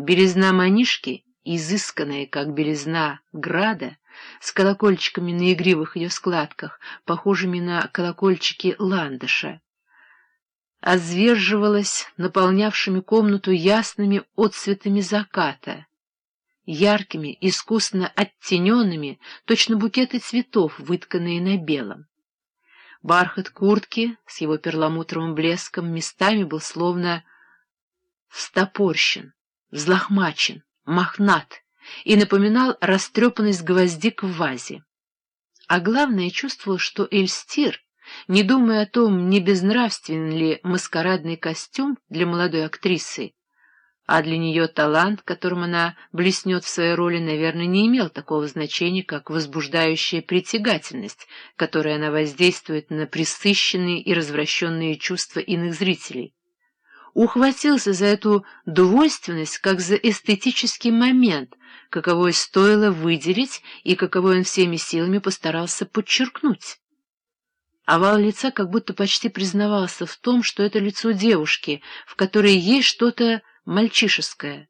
Белизна манишки, изысканная, как белизна града, с колокольчиками на игривых ее складках, похожими на колокольчики ландыша, озверживалась наполнявшими комнату ясными отцветами заката, яркими, искусно оттененными, точно букеты цветов, вытканные на белом. Бархат куртки с его перламутровым блеском местами был словно встопорщен, взлохмачен, мохнат и напоминал растрепанность гвоздик в вазе. А главное, чувствовал, что Эльстир, не думая о том, не безнравственен ли маскарадный костюм для молодой актрисы, а для нее талант, которым она блеснет в своей роли, наверное, не имел такого значения, как возбуждающая притягательность, которой она воздействует на присыщенные и развращенные чувства иных зрителей ухватился за эту двойственность как за эстетический момент, каковой стоило выделить и каковой он всеми силами постарался подчеркнуть. Овал лица как будто почти признавался в том, что это лицо девушки, в которой есть что-то мальчишеское.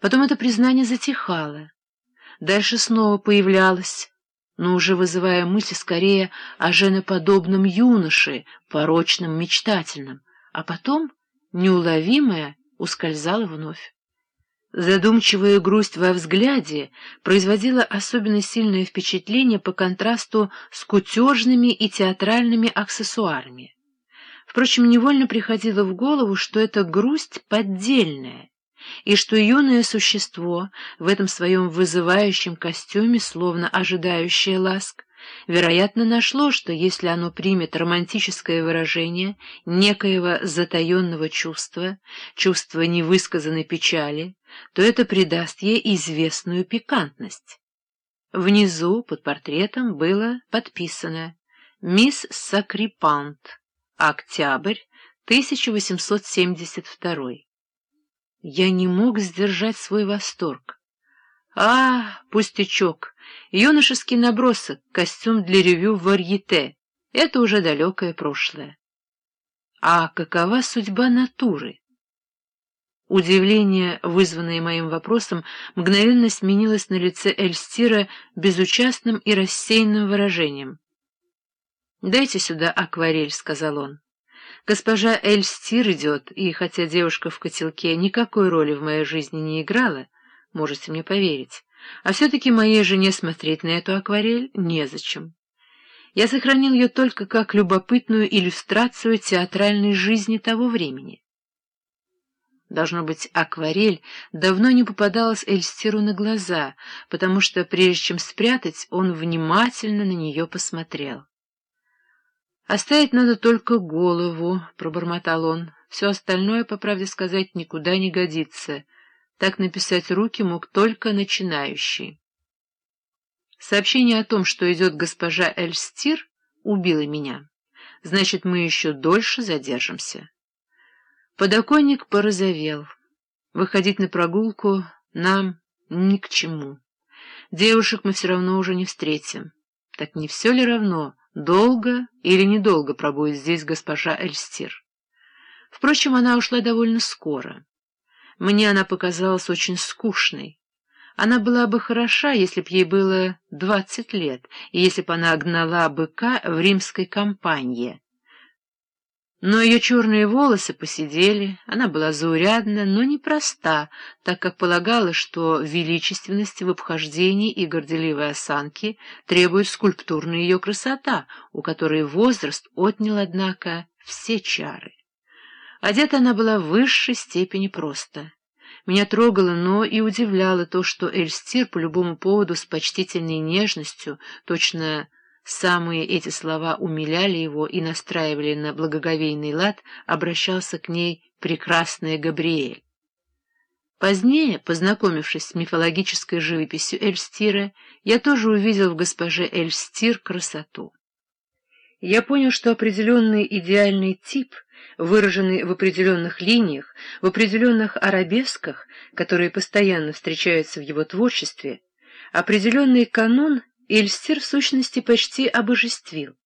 Потом это признание затихало. Дальше снова появлялось, но уже вызывая мысли скорее о женоподобном юноше, порочном, мечтательном, а потом неуловимое ускользало вновь. Задумчивая грусть во взгляде производила особенно сильное впечатление по контрасту с кутежными и театральными аксессуарами. Впрочем, невольно приходило в голову, что эта грусть поддельная, и что юное существо в этом своем вызывающем костюме, словно ожидающее ласк, вероятно, нашло, что если оно примет романтическое выражение некоего затаенного чувства, чувства невысказанной печали, то это придаст ей известную пикантность. Внизу, под портретом, было подписано «Мисс Сакрипант, октябрь 1872». Я не мог сдержать свой восторг. А, пустячок, юношеский набросок, костюм для ревю в варьете — это уже далекое прошлое. А какова судьба натуры? Удивление, вызванное моим вопросом, мгновенно сменилось на лице Эльстира безучастным и рассеянным выражением. «Дайте сюда акварель», — сказал он. «Госпожа Эльстир идет, и хотя девушка в котелке никакой роли в моей жизни не играла, — можете мне поверить. А все-таки моей жене смотреть на эту акварель незачем. Я сохранил ее только как любопытную иллюстрацию театральной жизни того времени. Должно быть, акварель давно не попадалась Эльстиру на глаза, потому что, прежде чем спрятать, он внимательно на нее посмотрел. «Оставить надо только голову», — пробормотал он. «Все остальное, по правде сказать, никуда не годится». Так написать руки мог только начинающий. Сообщение о том, что идет госпожа Эльстир, убило меня. Значит, мы еще дольше задержимся. Подоконник порозовел. Выходить на прогулку нам ни к чему. Девушек мы все равно уже не встретим. Так не все ли равно, долго или недолго пробудет здесь госпожа Эльстир? Впрочем, она ушла довольно скоро. Мне она показалась очень скучной. Она была бы хороша, если б ей было двадцать лет, и если б она гнала быка в римской кампании. Но ее черные волосы посидели, она была заурядна, но непроста, так как полагала, что величественность в обхождении и горделивой осанки требует скульптурная ее красота, у которой возраст отнял, однако, все чары. Одета она была в высшей степени просто. Меня трогало, но и удивляло то, что Эльстир по любому поводу с почтительной нежностью, точно самые эти слова умиляли его и настраивали на благоговейный лад, обращался к ней прекрасная Габриэль. Позднее, познакомившись с мифологической живописью Эльстира, я тоже увидел в госпоже Эльстир красоту. Я понял, что определенный идеальный тип — выраженный в определенных линиях, в определенных арабесках, которые постоянно встречаются в его творчестве, определенный канон Эльстир в сущности почти обожествил.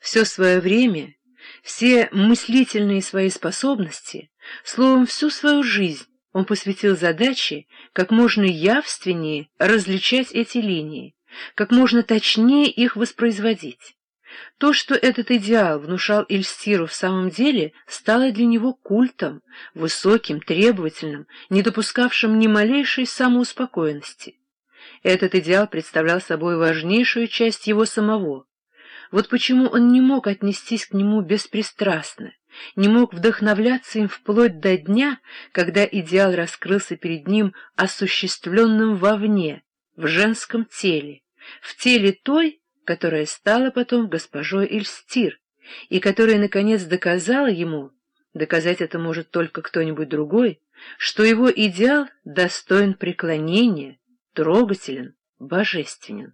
Все свое время, все мыслительные свои способности, словом, всю свою жизнь он посвятил задаче как можно явственнее различать эти линии, как можно точнее их воспроизводить. То, что этот идеал внушал Эльстиру в самом деле, стало для него культом, высоким, требовательным, не допускавшим ни малейшей самоуспокоенности. Этот идеал представлял собой важнейшую часть его самого. Вот почему он не мог отнестись к нему беспристрастно, не мог вдохновляться им вплоть до дня, когда идеал раскрылся перед ним осуществленным вовне, в женском теле, в теле той, которая стала потом госпожой Эльстир, и которая, наконец, доказала ему, доказать это может только кто-нибудь другой, что его идеал достоин преклонения, трогателен, божественен.